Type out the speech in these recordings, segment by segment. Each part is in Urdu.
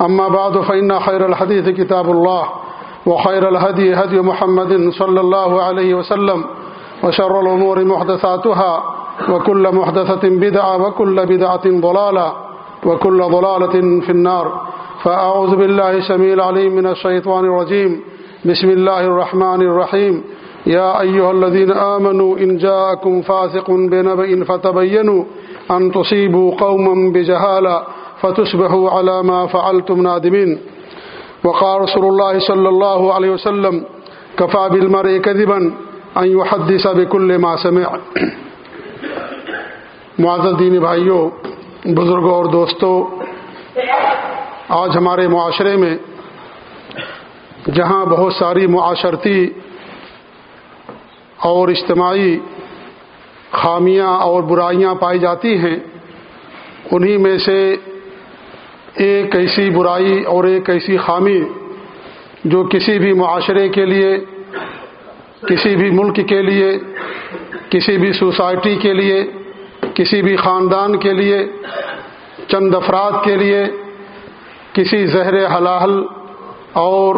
أما بعد فإن خير الحديث كتاب الله وخير الهدي هدي محمد صلى الله عليه وسلم وشر الأمور محدثاتها وكل محدثة بدعة وكل بدعة ضلالة وكل ضلالة في النار فأعوذ بالله سميل عليم من الشيطان الرجيم بسم الله الرحمن الرحيم يا أيها الذين آمنوا إن جاءكم فاسق بنبئ فتبينوا أن تصيبوا قوما بجهالة فتصبحوا على ما فعلتم نادمين. وقال رسول الله صلى الله عليه وسلم، كفى بالمرء كذبا أن يحدث بكل ما سمع. معزز دینی بھائیوں بزرگوں اور دوستوں، آج ہمارے معاشرے میں جہاں بہت ساری معاشرتی اور اجتماعی خامیاں اور برائیاں پائی جاتی ہیں، انہی میں سے ایک ایسی برائی اور ایک ایسی خامی جو کسی بھی معاشرے کے لیے، کسی بھی ملک کے لیے، کسی بھی سوسائٹی کے لیے، کسی بھی خاندان کے لیے، چند افراد کے لیے، کسی زہر حلال اور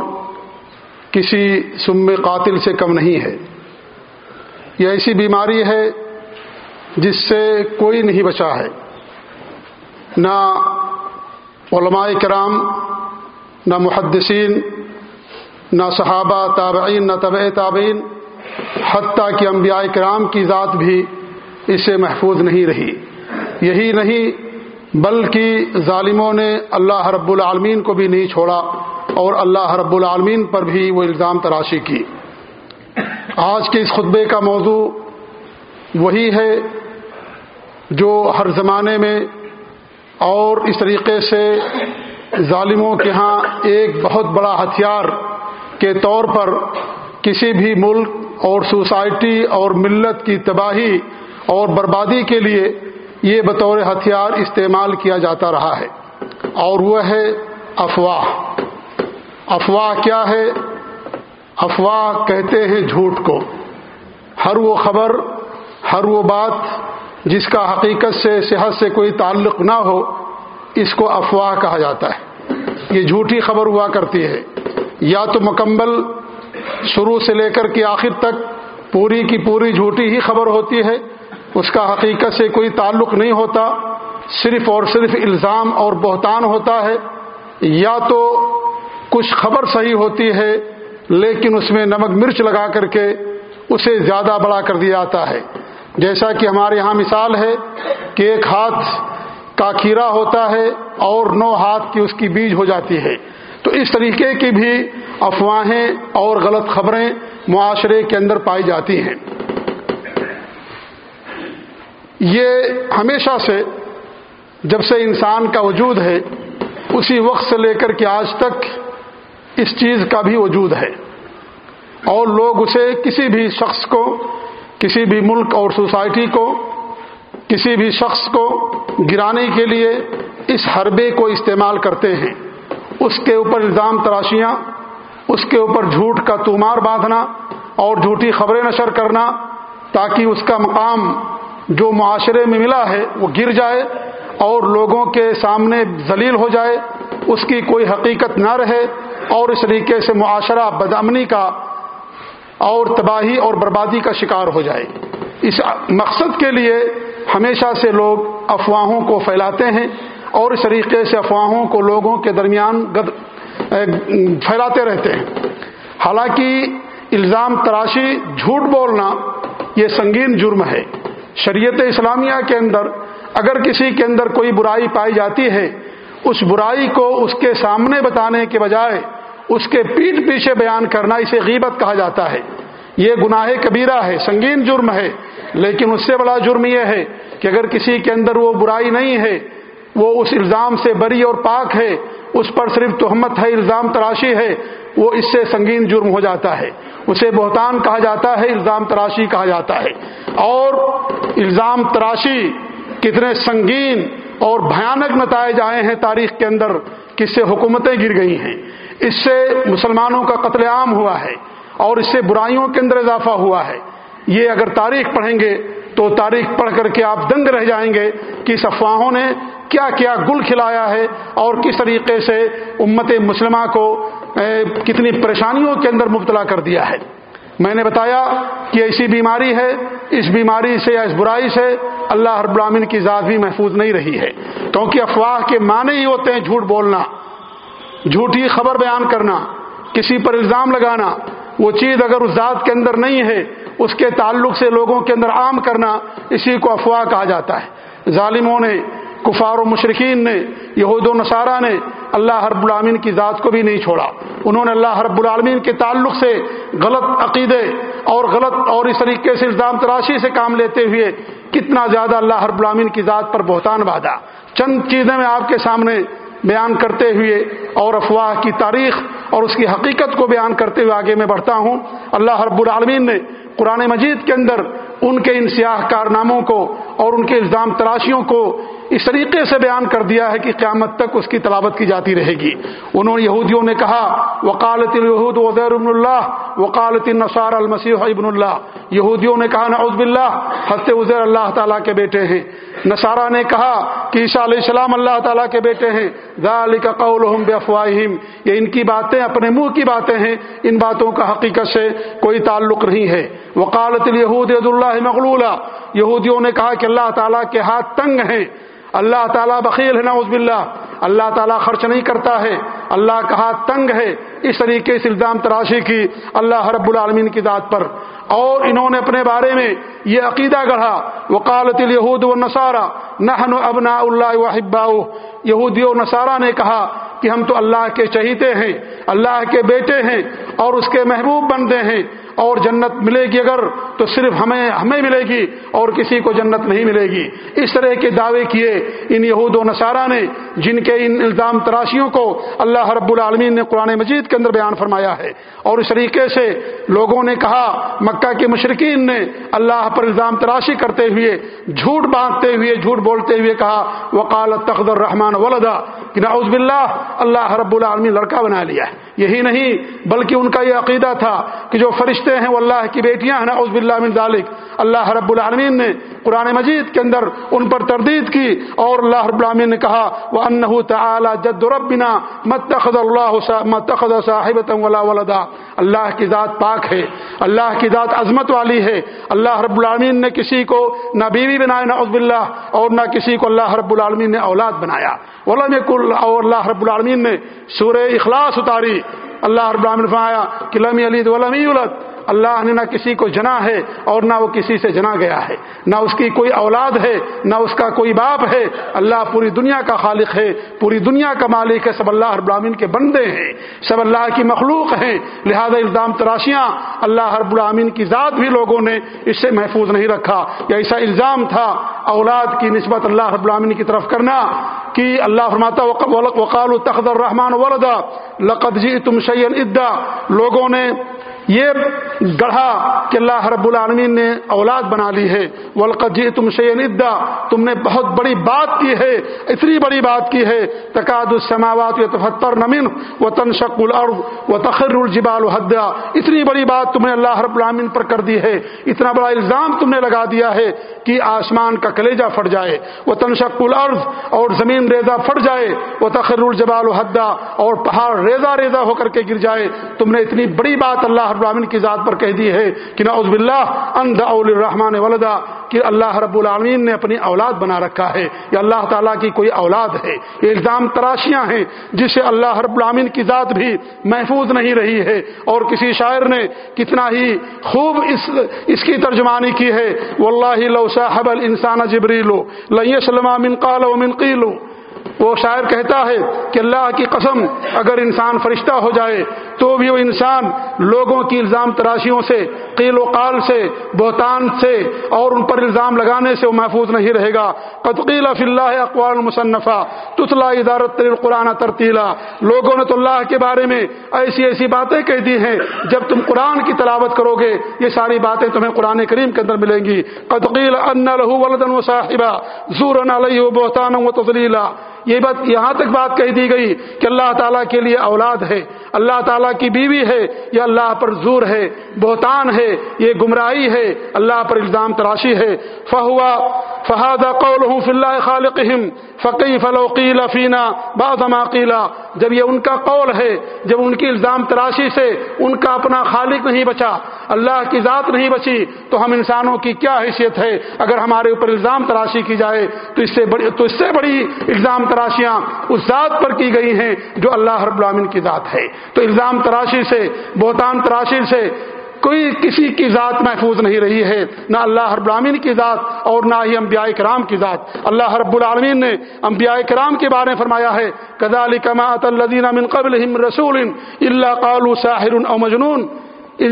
کسی سم قاتل سے کم نہیں ہے۔ یہ ایسی بیماری ہے جس سے کوئی نہیں بچا ہے۔ نہ علماء کرام، نہ محدثین، نہ صحابہ، تابعین، نہ طبع تابعین، حتیٰ کہ انبیاء کرام کی ذات بھی اس سے محفوظ نہیں رہی۔ یہی نہیں، بلکہ ظالموں نے اللہ رب العالمین کو بھی نہیں چھوڑا اور اللہ رب العالمین پر بھی وہ الزام تراشی کی۔ آج کے اس خطبے کا موضوع وہی ہے جو ہر زمانے میں اور اس طریقے سے ظالموں کے ہاں ایک بہت بڑا ہتھیار کے طور پر کسی بھی ملک اور سوسائٹی اور ملت کی تباہی اور بربادی کے لیے یہ بطور ہتھیار استعمال کیا جاتا رہا ہے۔ اور وہ ہے افواہ۔ افواہ کیا ہے؟ افواہ کہتے ہیں جھوٹ کو۔ ہر وہ خبر، ہر وہ بات جس کا حقیقت سے صحت سے کوئی تعلق نہ ہو، اس کو افواہ کہا جاتا ہے۔ یہ جھوٹی خبر ہوا کرتی ہے۔ یا تو مکمل شروع سے لے کر کے آخر تک پوری کی پوری جھوٹی ہی خبر ہوتی ہے، اس کا حقیقت سے کوئی تعلق نہیں ہوتا، صرف اور صرف الزام اور بہتان ہوتا ہے۔ یا تو کچھ خبر صحیح ہوتی ہے، لیکن اس میں نمک مرچ لگا کر کے اسے زیادہ بڑا کر دیا جاتا ہے۔ جیسا کہ ہمارے یہاں مثال ہے کہ ایک ہاتھ کا کھیرا ہوتا ہے اور نو ہاتھ کی اس کی بیج ہو جاتی ہے۔ تو اس طریقے کی بھی افواہیں اور غلط خبریں معاشرے کے اندر پائی جاتی ہیں۔ یہ ہمیشہ سے جب سے انسان کا وجود ہے، اسی وقت سے لے کر کے آج تک اس چیز کا بھی وجود ہے۔ اور لوگ اسے کسی بھی شخص کو کسی بھی ملک اور سوسائٹی کو، کسی بھی شخص کو گرانے کے لیے اس حربے کو استعمال کرتے ہیں۔ اس کے اوپر الزام تراشیاں، اس کے اوپر جھوٹ کا تومار باندھنا اور جھوٹی خبریں نشر کرنا تاکہ اس کا مقام جو معاشرے میں ملا ہے وہ گر جائے اور لوگوں کے سامنے ذلیل ہو جائے۔ اس کی کوئی حقیقت نہ رہے اور اس طریقے سے معاشرہ بدامنی کا اور تباہی اور بربادی کا شکار ہو جائے۔ اس مقصد کے لیے ہمیشہ سے لوگ افواہوں کو پھیلاتے ہیں اور اس طریقے سے افواہوں کو لوگوں کے درمیان گد پھیلاتے رہتے ہیں۔ حالانکہ الزام تراشی، جھوٹ بولنا یہ سنگین جرم ہے۔ شریعت اسلامیہ کے اندر اگر کسی کے اندر کوئی برائی پائی جاتی ہے، اس برائی کو اس کے سامنے بتانے کے بجائے اس کے پیٹ پیچھے بیان کرنا اسے غیبت کہا جاتا ہے۔ یہ گناہ کبیرہ ہے، سنگین جرم ہے، لیکن اس سے بڑا جرم یہ ہے کہ اگر کسی کے اندر وہ برائی نہیں ہے، وہ اس الزام سے بری اور پاک ہے، اس پر صرف تہمت ہے، الزام تراشی ہے، وہ اس سے سنگین جرم ہو جاتا ہے۔ اسے بہتان کہا جاتا ہے، الزام تراشی کہا جاتا ہے۔ اور الزام تراشی کتنے سنگین اور بھیانک نتائج آئے ہیں تاریخ کے اندر، کس سے حکومتیں گر گئی ہیں۔ اس سے مسلمانوں کا قتل عام ہوا ہے اور اس سے برائیوں کے اندر اضافہ ہوا ہے۔ یہ اگر تاریخ پڑھیں گے تو تاریخ پڑھ کر کے آپ دنگ رہ جائیں گے کہ اس افواہوں نے کیا کیا گل کھلایا ہے اور کس طریقے سے امت مسلمہ کو کتنی پریشانیوں کے اندر مبتلا کر دیا ہے۔ میں نے بتایا کہ ایسی بیماری ہے، اس بیماری سے یا اس برائی سے اللہ رب العالمین کی ذات بھی محفوظ نہیں رہی ہے۔ کیونکہ افواہ کے معنی ہی ہوتے ہیں جھوٹ بولنا۔ جھوٹی خبر بیان کرنا، کسی پر الزام لگانا، وہ چیز اگر اس ذات کے اندر نہیں ہے، اس کے تعلق سے لوگوں کے اندر عام کرنا، اسی کو افواہ کہا جاتا ہے۔ ظالموں نے، کفار و مشرقین نے، یہود و نصارہ نے اللہ رب العالمین کی ذات کو بھی نہیں چھوڑا۔ انہوں نے اللہ رب العالمین کے تعلق سے غلط عقیدے اور غلط اور اس طریقے سے الزام تراشی سے کام لیتے ہوئے کتنا زیادہ اللہ رب العالمین کی ذات پر بہتان باندھا۔ چند چیزیں میں آپ کے سامنے بیان کرتے ہوئے اور افواہ کی تاریخ اور اس کی حقیقت کو بیان کرتے ہوئے آگے میں بڑھتا ہوں۔ اللہ رب العالمین نے قرآن مجید کے اندر ان کے ان سیاہ کارناموں کو اور ان کے الزام تراشیوں کو اس طریقے سے بیان کر دیا ہے کہ قیامت تک اس کی تلاوت کی جاتی رہے گی۔ انہوں نے یہودیوں نے کہا وکالت الہود وزیر ابن اللہ وکالت النصار المسیح ابن اللہ یہودیوں نے کہا، نعوذ باللہ، حضرت وزیر اللہ تعالیٰ کے بیٹے ہیں۔ نصارہ نے کہا کہ عیسیٰ علیہ السلام اللہ تعالیٰ کے بیٹے ہیں۔ ذالک قولہم بافواہہم۔ یہ ان کی باتیں، اپنے منہ کی باتیں ہیں۔ ان باتوں کا حقیقت سے کوئی تعلق نہیں ہے۔ وقالت الیہود ید اللہ مغلولہ یہودیوں نے کہا کہ اللہ تعالیٰ کے ہاتھ تنگ ہیں۔ اللہ تعالیٰ بخیل ہے، نعوذ باللہ۔ اللہ تعالیٰ خرچ نہیں کرتا ہے۔ اللہ کا ہاتھ تنگ ہے۔ اس طریقے سے الزام تراشی کی اللہ رب العالمین کی ذات پر۔ اور انہوں نے اپنے بارے میں یہ عقیدہ گڑھا۔ وقالت الہود و نصارہ نحن ابنا اللہ وحبا یہودی و نصارہ نے کہا کہ ہم تو اللہ کے چہیتے ہیں، اللہ کے بیٹے ہیں اور اس کے محبوب بندے ہیں۔ اور جنت ملے گی اگر تو صرف ہمیں ہمیں ملے گی اور کسی کو جنت نہیں ملے گی۔ اس طرح کے دعوے کیے ان یہود و نصارہ نے جن کے ان الزام تراشیوں کو اللہ رب العالمین نے قرآن مجید کے اندر بیان فرمایا ہے۔ اور اس طریقے سے لوگوں نے کہا، مکہ کے مشرقین نے اللہ پر الزام تراشی کرتے ہوئے، جھوٹ باندھتے ہوئے، جھوٹ بولتے ہوئے کہا، وقال تخد الرحمان ولدا۔ کہ نعوذ باللہ، اللہ رب العالمین لڑکا بنا لیا ہے۔ یہی نہیں، بلکہ ان کا یہ عقیدہ تھا کہ جو فرشتے ہیں وہ اللہ کی بیٹیاں ہیں، نعوذ باللہ من ذالک، اللہ رب العالمین نے قرآن مجید کے اندر ان پر تردید کی اور اللہ رب العالمین نے کہا وہ انہ تعالی جد ربنا متخذ اللہ متخذ صاحبۃ ولا ولدا۔ اللہ کی ذات پاک ہے، اللہ کی ذات عظمت والی ہے۔ اللہ رب العالمین نے کسی کو نہ بیوی بنایا، نعوذ باللہ، اور نہ کسی کو اللہ رب العالمین نے اولاد بنایا۔ ولم کل اور اللہ رب العالمین نے سورہ اخلاص اتاری۔ اللہ رب العالمین نے فرمایا کہ لم یلد ولم یولد۔ اللہ نے نہ کسی کو جنا ہے اور نہ وہ کسی سے جنا گیا ہے نہ اس کی کوئی اولاد ہے، نہ اس کا کوئی باپ ہے۔ اللہ پوری دنیا کا خالق ہے، پوری دنیا کا مالک ہے۔ سب اللہ رب العالمین کے بندے ہیں، سب اللہ کی مخلوق ہیں۔ لہذا الزام تراشیاں اللہ رب العالمین کی ذات بھی لوگوں نے اس سے محفوظ نہیں رکھا۔ یا ایسا الزام تھا اولاد کی نسبت اللہ رب العالمین کی طرف کرنا کہ اللہ فرماتا وقال تخد الرحمان ولدا لقد جی تم ادا لوگوں نے یہ گڑھا کہ اللہ رب العالمین نے اولاد بنا لی ہے۔ ولقجی تم شعین تم نے بہت بڑی بات کی ہے، اتنی بڑی بات کی ہے۔ تقاد السماوات و تفتر نمین و تنشق الارض و تخر الجبال حدا اتنی بڑی بات تم نے اللہ رب العالمین پر کر دی ہے۔ اتنا بڑا الزام تم نے لگا دیا ہے کہ آسمان کا کلیجہ پھٹ جائے۔ وہ تنشق الارض اور زمین ریزا پھٹ جائے۔ وہ تخر الجبال حدا اور پہاڑ ریزا ریزا ہو کر کے گر جائے۔ تم نے اتنی بڑی بات اللہ العالمین کی ذات پر کہہ دی ہے کہ نعوذ باللہ اند الرحمن ولدا، کہ اللہ رب العالمین نے اپنی اولاد بنا رکھا ہے، یا اللہ تعالیٰ کی کوئی اولاد ہے۔ یہ الزام تراشیاں ہیں، جسے اللہ رب العالمین کی ذات بھی محفوظ نہیں رہی ہے۔ اور کسی شاعر نے کتنا ہی خوب اس اس کی ترجمانی کی ہے، واللہ لو صاحب الانسان جبریلو، لن یسلم من قال ومن قیلو۔ وہ شاعر کہتا ہے کہ اللہ کی قسم اگر انسان فرشتہ ہو جائے تو بھی وہ انسان لوگوں کی الزام تراشیوں سے، قیل و قال سے، بہتان سے اور ان پر الزام لگانے سے وہ محفوظ نہیں رہے گا۔ قطقیل فی اللہ اقوال مصنفہ تطلا ادارت قرآن ترتیلا۔ لوگوں نے تو اللہ کے بارے میں ایسی ایسی باتیں کہہ دی ہیں، جب تم قرآن کی تلاوت کرو گے، یہ ساری باتیں تمہیں قرآن کریم کے اندر ملیں گی۔ قطقیل ان لہو ولدن و صاحبہ زور علیہ بہتان و تفلیلا یہ بات یہاں تک بات کہہ دی گئی کہ اللہ تعالیٰ کے لیے اولاد ہے، اللہ تعالیٰ کی بیوی ہے یا اللہ پر زور ہے، بہتان ہے، یہ گمراہی ہے، اللہ پر الزام تراشی ہے۔ فہوا فہاد قول ہوں خالق فقی فلوقیل فینا بعض قیلا جب یہ ان کا قول ہے، جب ان کی الزام تراشی سے ان کا اپنا خالق نہیں بچا، اللہ کی ذات نہیں بچی، تو ہم انسانوں کی کیا حیثیت ہے؟ اگر ہمارے اوپر الزام تراشی کی جائے، تو اس سے بڑی تو اس سے بڑی الزام تراشیاں اس ذات پر کی گئی ہیں جو اللہ رب العالمین کی ذات ہے۔ تو الزام تراشی سے، بہتان تراشی سے کوئی کسی کی ذات محفوظ نہیں رہی ہے۔ نہ اللہ رب العالمین کی ذات اور نہ ہی انبیاء کرام کی ذات۔ اللہ رب العالمین نے انبیاء کرام کے بارے میں فرمایا ہے کزال کماۃ الدین من قبل رسول اللہ قالو ساحر او مجنون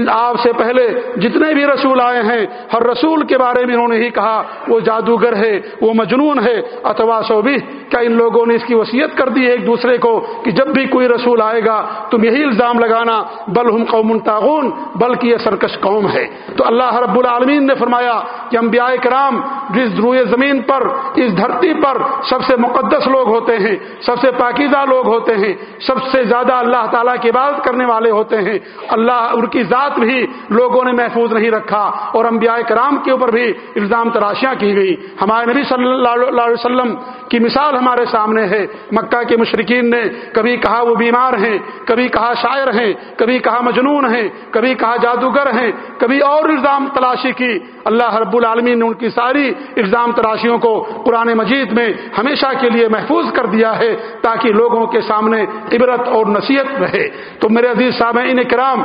آپ سے پہلے جتنے بھی رسول آئے ہیں، ہر رسول کے بارے میں انہوں نے ہی کہا، وہ جادوگر ہے، وہ مجنون ہے، اتوا سو بھی۔ کیا ان لوگوں نے اس کی وصیت کر دی ایک دوسرے کو کہ جب بھی کوئی رسول آئے گا، تم یہی الزام لگانا، بل ہم قوم تعاون بلکہ یہ سرکش قوم ہے۔ تو اللہ رب العالمین نے فرمایا کہ انبیاء کرام جس روئے زمین پر، اس دھرتی پر سب سے مقدس لوگ ہوتے ہیں، سب سے پاکیزہ لوگ ہوتے ہیں، سب سے زیادہ اللہ تعالیٰ کی عبادت کرنے والے ہوتے ہیں، اللہ ان کی ذات بھی لوگوں نے محفوظ نہیں رکھا اور انبیاء کرام کے اوپر بھی الزام تراشیاں کی گئی۔ ہمارے نبی صلی اللہ علیہ وسلم کی مثال ہمارے سامنے ہے۔ مکہ کے مشرقین نے کبھی کہا وہ بیمار ہیں، کبھی کہا شاعر ہیں، کبھی کہا مجنون ہیں، کبھی کہا جادوگر ہیں، کبھی اور الزام تلاشی کی۔ اللہ رب العالمین نے ان کی ساری الزام تراشیوں کو قرآن مجید میں ہمیشہ کے لیے محفوظ کر دیا ہے تاکہ لوگوں کے سامنے عبرت اور نصیحت رہے۔ تو میرے عزیز صاحب ان کرام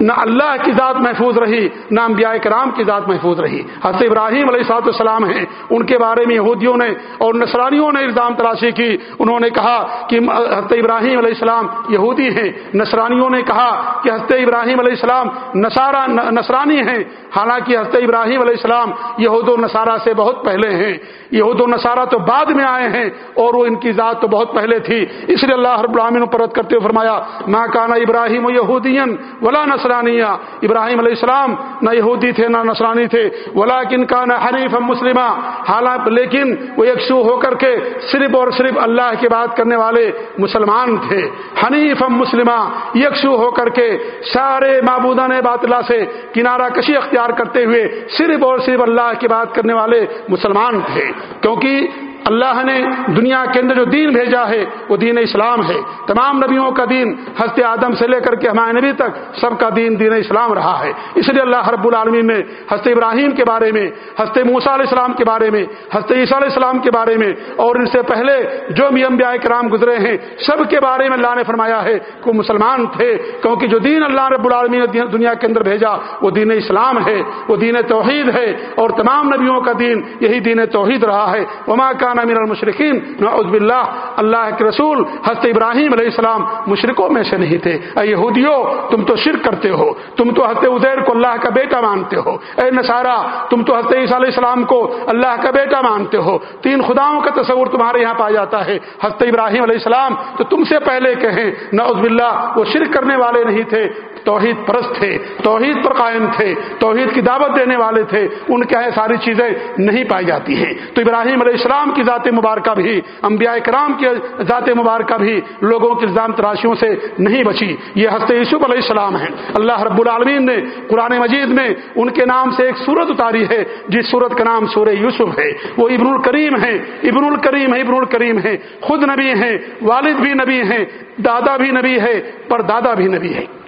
نہ اللہ کی ذات محفوظ رہی، نہ انبیاء کرام کی ذات محفوظ رہی۔ حضرت ابراہیم علیہ صاحب السلام ہیں، ان کے بارے میں یہودیوں نے اور نصرانیوں نے الزام تلاشی کی۔ انہوں نے کہا کہ حضرت ابراہیم علیہ السلام یہودی ہیں۔ نصرانیوں نے کہا کہ حضرت ابراہیم علیہ السلام نصارہ نصرانی ہیں۔ حالانکہ حضرت ابراہیم علیہ السلام یہود و نصارہ سے بہت پہلے ہیں۔ یہود و نصارہ تو بعد میں آئے ہیں اور وہ ان کی ذات تو بہت پہلے تھی۔ اس لیے اللہ رب العالمین پرت کرتے ہوئے فرمایا ماں کانا ابراہیم و یہودین ولا نصرانیہ، ابراہیم علیہ السلام نہ یہودی تھے نہ نصرانی تھے ولاکن کا نہ حنیف مسلمہ حالانکہ لیکن وہ یکسو ہو کر کے صرف اور صرف اللہ کی بات کرنے والے مسلمان تھے۔ حنیف مسلمہ یکسو ہو کر کے سارے معبودان باطلا سے کنارہ کشی اختیار کرتے ہوئے صرف اور صرف اللہ کی بات کرنے والے مسلمان تھے۔ کیونکہ اللہ نے دنیا کے اندر جو دین بھیجا ہے، وہ دین اسلام ہے۔ تمام نبیوں کا دین حضرت آدم سے لے کر کے ہمارے نبی تک سب کا دین دین اسلام رہا ہے۔ اس لیے اللہ رب العالمین نے حضرت ابراہیم کے بارے میں، حضرت موسا علیہ السلام کے بارے میں، حضرت عیسیٰ علیہ السلام کے بارے میں اور ان سے پہلے جو بھی انبیاء کرام گزرے ہیں، سب کے بارے میں اللہ نے فرمایا ہے کہ وہ مسلمان تھے۔ کیونکہ جو دین اللہ رب العالمین نے دنیا کے اندر بھیجا، وہ دین اسلام ہے، وہ دین توحید ہے اور تمام نبیوں کا دین یہی دین توحید رہا ہے۔ وما کا من المشرقین نعوذ باللہ، اللہ کے رسول، حضرت ابراہیم علیہ السلام مشرقوں میں سے نہیں تھے۔ اے یہودیو تم تو شرک کرتے ہو، تم تو حضرت عزیر کو اللہ کا بیٹا مانتے ہو۔ اے نصارہ، تم تو حضرت عیسیٰ علیہ السلام کو اللہ کا بیٹا مانتے ہو۔ تین خداؤں کا تصور تمہارے یہاں پایا جاتا ہے۔ حضرت ابراہیم علیہ السلام تو تم سے پہلے کہیں، نعوذ باللہ، وہ شرک کرنے والے نہیں تھے۔ توحید پرست تھے، توحید پر قائم تھے، توحید کی دعوت دینے والے تھے، ان کے ساری چیزیں نہیں پائی جاتی ہیں۔ تو ابراہیم علیہ السلام کی ذات مبارکہ بھی، انبیاء کرام کی ذات مبارکہ بھی لوگوں کی الزام تراشیوں سے نہیں بچی۔ یہ ہست یوسف علیہ السلام ہیں۔ اللہ رب العالمین نے قرآن مجید میں ان کے نام سے ایک صورت اتاری ہے، جس صورت کا نام سورہ یوسف ہے۔ وہ ابن الکریم ہے ابن الکریم ہے ابن الکریم ہے خود نبی ہیں، والد بھی نبی ہیں، دادا بھی نبی ہے پر دادا بھی نبی ہے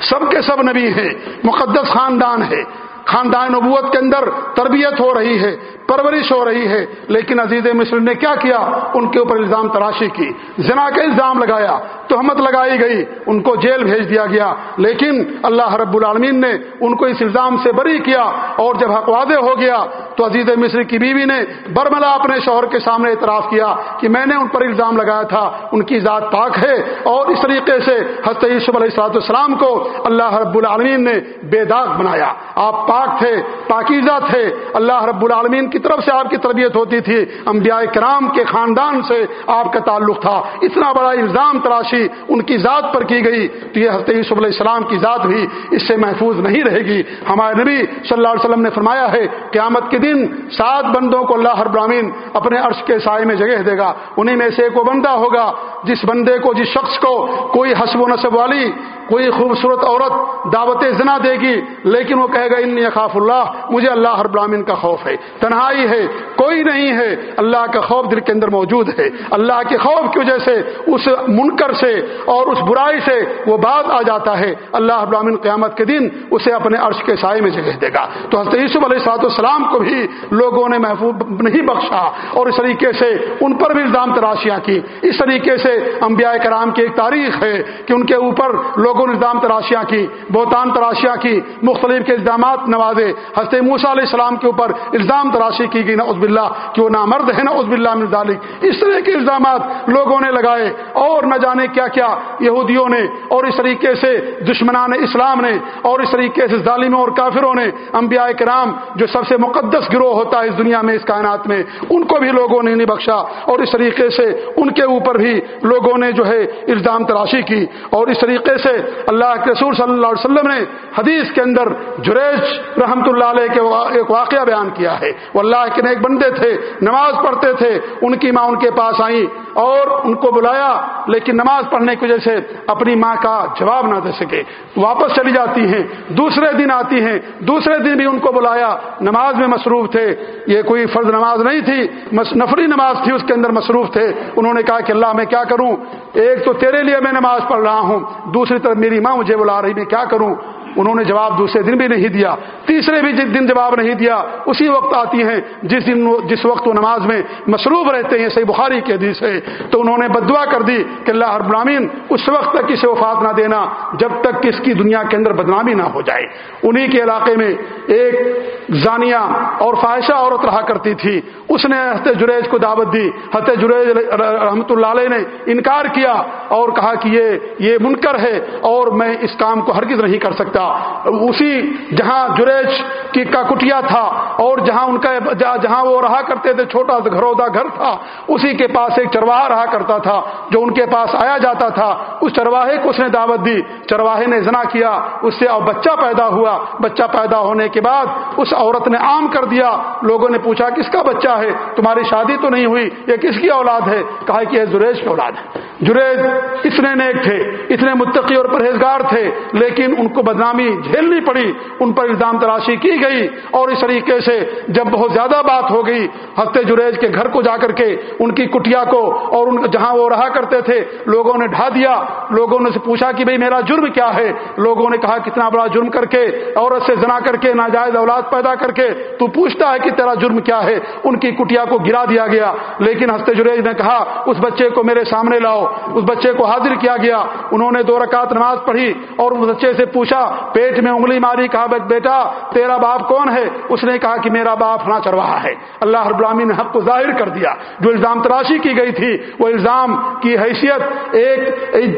سب کے سب نبی ہیں، مقدس خاندان ہے۔ خاندان نبوت کے اندر تربیت ہو رہی ہے، پرورش ہو رہی ہے، لیکن عزیز مصر نے کیا کیا؟ ان کے اوپر الزام تراشی کی۔ زنا کا الزام لگایا، تہمت لگائی گئی، ان کو جیل بھیج دیا گیا۔ لیکن اللہ رب العالمین نے ان کو اس الزام سے بری کیا اور جب حق واضح ہو گیا تو عزیز مصر کی بیوی نے برملا اپنے شوہر کے سامنے اعتراف کیا کہ میں نے ان پر الزام لگایا تھا، ان کی ذات پاک ہے۔ اور اس طریقے سے حضرت یوسف علیہ السلاط السلام کو اللہ رب العالمین نے بے داغ بنایا۔ آپ پاک تھے، پاکیزہ تھے۔ اللہ رب العالمین کی طرف سے آپ کی تربیت ہوتی تھی۔ انبیاء کرام کے خاندان سے آپ کا تعلق تھا۔ اتنا بڑا الزام تراشی ان کی ذات پر کی گئی۔ تو یہ حضرت یوسف علیہ السلام کی ذات بھی اس سے محفوظ نہیں رہے گی۔ ہمارے نبی صلی اللہ علیہ وسلم نے فرمایا ہے، قیامت کے دن سات بندوں کو اللہ ہر برامین اپنے عرش کے سائے میں جگہ دے گا۔ انہیں میں سے ایک وہ بندہ ہوگا جس بندے کو، جس شخص کو کوئی حسب و نصب والی، کوئی خوبصورت عورت دعوت زنا دے گی، لیکن وہ کہے گا، انی خاف اللہ، مجھے اللہ ہر برامین کا خوف ہے، تنہائی ہے، کوئی نہیں ہے، اللہ کا خوف دل کے اندر موجود ہے۔ اللہ کے خوف کی وجہ سے اس منکر سے اور اس برائی سے وہ بات آ جاتا ہے۔ اللہ ابراہین قیامت کے دن اسے اپنے عرش کے سائے میں جگہ دے گا۔ تو حضرت یوسف علیہ سات السلام کو بھی لوگوں نے محفوظ نہیں بخشا اور اس طریقے سے ان پر بھی الزام تراشیاں کی۔ اس طریقے سے انبیاء کرام کی ایک تاریخ ہے کہ ان کے اوپر لوگوں نے الزام تراشیاں کی، بہتان تراشیاں کی، مختلف کے الزامات نوازے۔ حضرت موسا علیہ السلام کے اوپر الزام تراشی کی گئی نا عزب اللہ کہ وہ نامرد ہے نا عزب اللہ من ذالک۔ اس طرح کے الزامات لوگوں نے لگائے اور نہ جانے کیا کیا یہودیوں نے اور اس طریقے سے دشمنان اسلام نے اور اس طریقے سے ظالموں اور کافروں نے انبیاء کرام جو سب سے مقدس گروہ ہوتا ہے اس دنیا میں، اس کائنات میں۔ ان کو بھی لوگوں نے نہیں بخشا اور اس طریقے سے ان کے اوپر بھی لوگوں نے جو ہے الزام تراشی کی۔ اور اس طریقے سے اللہ کے رسول صلی اللہ علیہ وسلم نے حدیث کے اندر جریج رحمت اللہ علیہ کے ایک واقعہ بیان کیا ہے۔ وہ اللہ کے ایک بندے تھے، نماز پڑھتے تھے، ان کی ماں ان کے پاس آئیں اور ان کو بلایا، لیکن نماز پڑھنے کی وجہ سے اپنی ماں کا جواب نہ دے سکے۔ واپس چلی جاتی ہیں، دوسرے دن آتی ہیں، دوسرے دن بھی ان کو بلایا، نماز میں مصروف تھے، یہ کوئی فرض نماز نہیں تھی نفری نماز تھی، اس کے اندر مصروف تھے۔ انہوں نے کہا کہ اللہ میں کیا کروں؟ ایک تو تیرے لیے میں نماز پڑھ رہا ہوں، دوسری طرف میری ماں مجھے بلا رہی، میں کیا کروں؟ انہوں نے جواب دوسرے دن بھی نہیں دیا، تیسرے بھی جس دن جواب نہیں دیا، اسی وقت آتی ہیں۔ جس دن جس وقت وہ نماز میں مصروف رہتے ہیں، صحیح بخاری کے حدیث ہے۔ تو انہوں نے بدعا کر دی کہ اللہ ہر برامین اس وقت تک اسے وفات نہ دینا، جب تک کہ اس کی دنیا کے اندر بدنامی نہ ہو جائے۔ انہی کے علاقے میں ایک زانیہ اور فائشہ عورت رہا کرتی تھی۔ اس نے حضرت جریج کو دعوت دی۔ حضرت جریج رحمت اللہ علیہ نے انکار کیا اور کہا کہ یہ یہ منکر ہے اور میں اس کام کو ہرگز نہیں کر سکتا۔ اسی جہاں جریج کی کا کٹیا تھا اور جہاں ان کا جہاں وہ رہا کرتے تھے، چھوٹا سا گھرودا گھر تھا، اسی کے پاس ایک چرواہا رہا کرتا تھا، جو ان کے پاس آیا جاتا تھا۔ اس چرواہے کو اس نے دعوت دی۔ چرواہے نے زنا کیا۔ اس سے بچہ پیدا ہوا۔ بچہ پیدا ہونے کے بعد اس عورت نے عام کر دیا۔ لوگوں نے پوچھا، کس کا بچہ ہے؟ تمہاری شادی تو نہیں ہوئی، یہ کس کی اولاد ہے؟ کہا کہ یہ زریج کی اولاد ہے۔ جریج اتنے نیک تھے، اتنے متقی اور پرہیزگار تھے، لیکن ان کو بدنامی جھیلنی پڑی، ان پر الزام تراشی کی گئی اور اس طریقے سے جب بہت زیادہ بات ہو گئی ہفتے جریج کے گھر کو جا کر کے ان کی کٹیا کو اور ان جہاں وہ رہا کرتے تھے، لوگوں نے ڈھا دیا، لوگوں نے سے پوچھا کہ بھئی میرا جرم کیا ہے؟ لوگوں نے کہا کتنا بڑا جرم کر کے، عورت سے زنا کر کے، ناجائز اولاد پیدا کر کے، تو پوچھتا ہے کہ تیرا جرم کیا ہے؟ ان کی کٹیا کو گرا دیا گیا۔ لیکن ہستے جریج نے کہا، اس بچے کو میرے سامنے لاؤ۔ اس بچے کو حاضر کیا گیا۔ انہوں نے دو رکعت نماز پڑھی اور اس بچے سے پوچھا پیٹ میں انگلی ماری کہا بیٹا، تیرا باپ کون ہے؟ اس نے کہا کہ میرا باپ نہ چرواہا ہے۔ اللہ رب العالمین نے حق کو ظاہر کر دیا۔ جو الزام تراشی کی گئی تھی، وہ الزام کی حیثیت ایک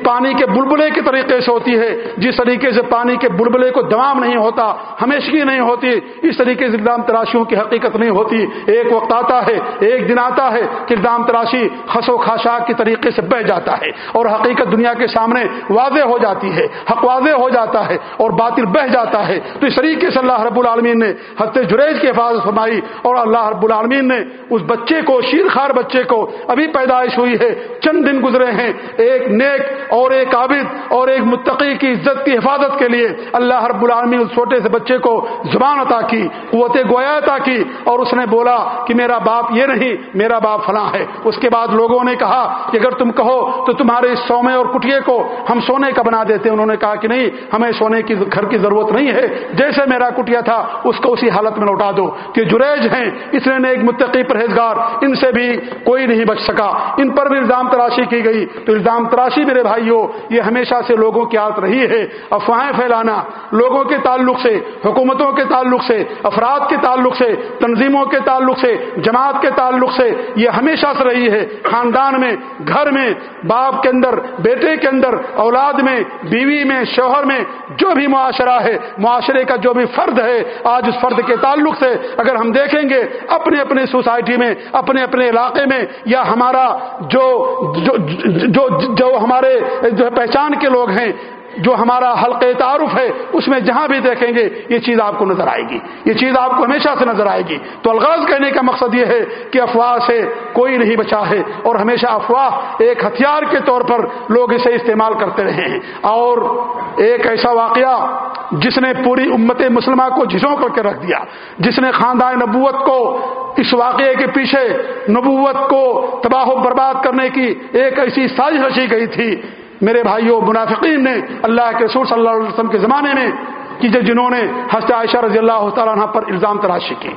پانی کے بلبلے کے طریقے سے ہوتی ہے۔ جس طریقے سے پانی کے بلبلے کو دوام نہیں ہوتا، ہمیشگی نہیں ہوتی، اس طریقے سے الزام تراشیوں کی حقیقت نہیں ہوتی۔ ایک وقت آتا ہے، ایک دن آتا ہے کہ الزام تراشی خس و خاشاک کے طریقے سے بہ جاتا ہے اور حقیقت دنیا کے سامنے واضح ہو جاتی ہے، حق واضح ہو جاتا ہے اور اور باطل بہ جاتا ہے۔ تو اس طریقے سے اللہ رب العالمین العالمین نے حضرت جریج کی حفاظت فرمائی اور اللہ رب العالمین نے اس بچے کو شیر خار بچے کو ابھی پیدائش ہوئی ہے۔ چند دن گزرے ہیں۔ ایک نیک اور ایک عابد اور ایک متقی کی عزت کی حفاظت کے لیے اللہ رب العالمین اس چھوٹے سے بچے کو زبان عطا کی، قوت گویا عطا کی اور اس نے بولا کہ میرا باپ یہ نہیں، میرا باپ فلاں ہے۔ اس کے بعد لوگوں نے کہا کہ اگر تم کہو تو تمہارے اس سومے اور کٹیے کو ہم سونے کا بنا دیتے۔ انہوں نے کہا کہ نہیں، ہمیں سونے کی گھر کی ضرورت نہیں ہے۔ جیسے میرا کٹیا تھا، اس کو اسی حالت میں لوٹا دو کہ جریج ہیں، اس نے ایک متقی پرہیزگار، ان سے بھی کوئی نہیں بچ سکا۔ ان پر بھی الزام تراشی کی گئی۔ تو الزام تراشی میرے بھائیوں، یہ ہمیشہ سے لوگوں کی عادت رہی ہے۔ افواہیں پھیلانا، لوگوں کے تعلق سے، حکومتوں کے تعلق سے، افراد کے تعلق سے، تنظیموں کے تعلق سے، جماعت کے تعلق سے، یہ ہمیشہ سے رہی ہے۔ خاندان میں، گھر میں، باپ کے اندر، بیٹے کے اندر، اولاد میں، بیوی میں، شوہر میں، جو بھی معاشرہ ہے معاشرے کا جو بھی فرد ہے آج اس فرد کے تعلق سے اگر ہم دیکھیں گے اپنے اپنے سوسائٹی میں اپنے اپنے علاقے میں یا ہمارا جو جو, جو, جو ہمارے جو پہچان کے لوگ ہیں جو ہمارا حلق تعارف ہے، اس میں جہاں بھی دیکھیں گے، یہ چیز آپ کو نظر آئے گی۔ یہ چیز آپ کو ہمیشہ سے نظر آئے گی۔ تو الغاز کہنے کا مقصد یہ ہے کہ افواہ سے کوئی نہیں بچا ہے اور ہمیشہ افواہ ایک ہتھیار کے طور پر لوگ اسے استعمال کرتے رہے ہیں۔ اور ایک ایسا واقعہ جس نے پوری امت مسلمہ کو جھسوں کر کے رکھ دیا، جس نے خاندان نبوت کو اس واقعے کے پیچھے نبوت کو تباہ و برباد کرنے کی ایک ایسی سازش رچی گئی تھی۔ میرے بھائیوں منافقین نے اللہ کے سور صلی اللہ علیہ وسلم کے زمانے میں کہ جنہوں نے حضرت عائشہ رضی اللہ تعالیٰ عنہ پر الزام تراشی کی۔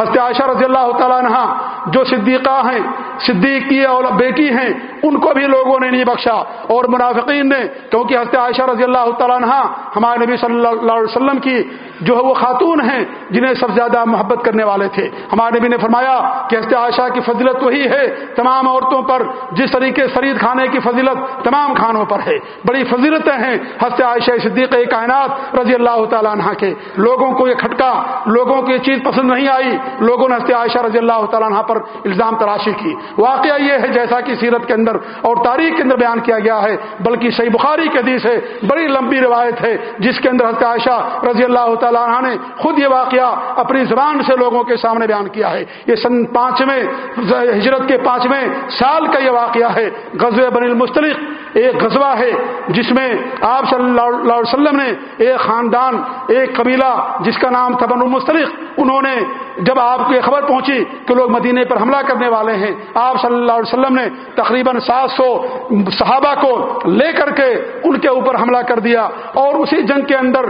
حضرت عائشہ رضی اللہ تعالیٰ عنہ جو صدیقہ ہیں صدیق کی اور بیٹی ہیں، ان کو بھی لوگوں نے نہیں بخشا۔ اور منافقین نے، کیونکہ حضرت عائشہ رضی اللہ تعالیٰ عنہ ہمارے نبی صلی اللہ علیہ وسلم کی جو ہے وہ خاتون ہیں، جنہیں سب زیادہ محبت کرنے والے تھے۔ ہمارے نبی نے فرمایا کہ حضرت عائشہ کی فضیلت وہی ہے، تمام عورتوں پر جس طریقے سرید کھانے کی فضیلت تمام کھانوں پر ہے۔ بڑی فضیلتیں ہیں حضرت عائشہ صدیق کائنات رضی اللہ تعالیٰ عنہ کے۔ لوگوں کو یہ کھٹکا، لوگوں کو یہ چیز پسند نہیں آئی۔ لوگوں نے حضرت عائشہ رضی اللہ تعالیٰ عنہ پر الزام تراشی کی۔ واقعہ یہ ہے جیسا کہ سیرت کے اندر اور تاریخ کے اندر بیان کیا گیا ہے، بلکہ صحیح بخاری کے حدیث ہے، بڑی لمبی روایت ہے، جس کے اندر حضرت عائشہ رضی اللہ تعالیٰ عنہ نے خود یہ واقعہ اپنی زبان سے لوگوں کے سامنے بیان کیا ہے۔ یہ سن پانچویں، ہجرت کے پانچویں سال کا یہ واقعہ ہے۔ غزوہ بن المستلق ایک غزوہ ہے جس میں آپ صلی اللہ علیہ وسلم نے ایک خاندان، ایک قبیلہ جس کا نام تھا بن المستلق انہوں نے جب آپ کو یہ خبر پہنچی کہ لوگ مدینے پر حملہ کرنے والے ہیں، آپ صلی اللہ علیہ وسلم نے تقریباً سات سو صحابہ کو لے کر کے ان کے اوپر حملہ کر دیا اور اسی جنگ کے اندر